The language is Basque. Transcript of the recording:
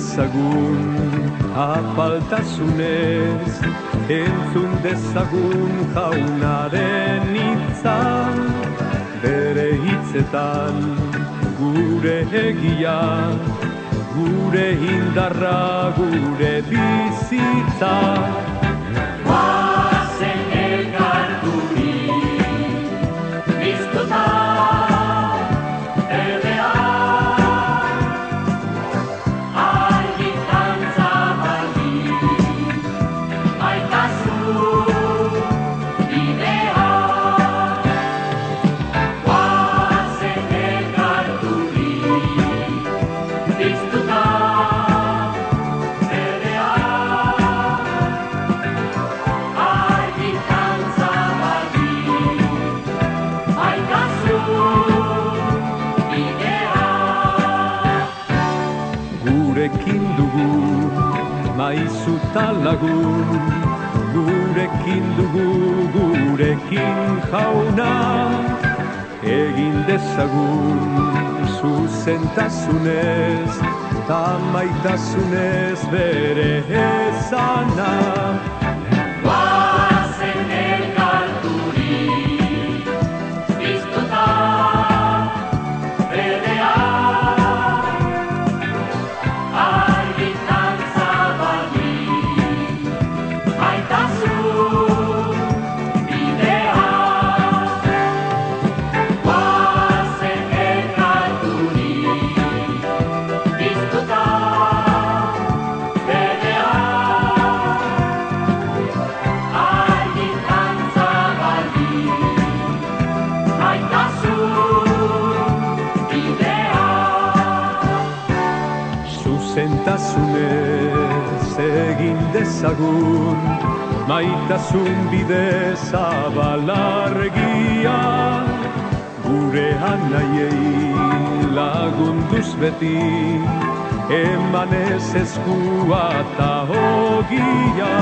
Dezagun apaltasunez Entzun dezagun jaunaren hitza Bere hitzetan gure egia Gure indarra gure bizitza Gurekin dugu maizu lagun. Gurekin dugu gurekin jauna Egin dezagun. Zuzentasunez Ta maitasunez bere ezana Zuzentasunez egin dezagun Maitasun bide zabalargia. Gure anaiei lagunduz beti Emanez eskua eta hogia